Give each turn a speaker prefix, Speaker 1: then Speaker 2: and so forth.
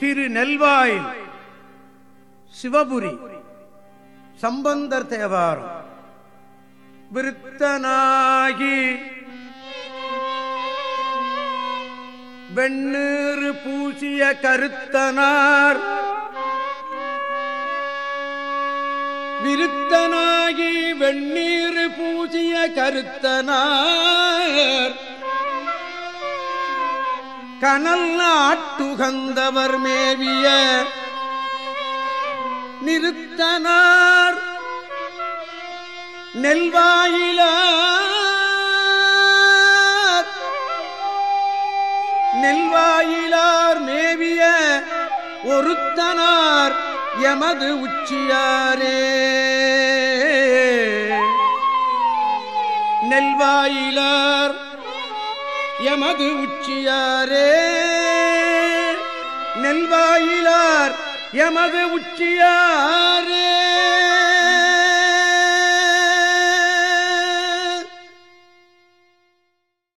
Speaker 1: திரு நெல்வாயில் சிவபுரி சம்பந்தர் தேவாரம். விருத்தனாகி வெண்ணீறு பூசிய கருத்தனார். விருத்தனாகி வெண்ணீர் பூசிய கருத்தனார். கனல் நாட்டுகந்தவர் மேவிய நிறுத்தனார். நெல்வாயில நெல்வாயிலார் மேவிய ஒருத்தனார் எமது உச்சியாரே. நெல்வாயிலார் எமது உச்சியாரே. நெல்வாயிலார் எமது உச்சியாரே.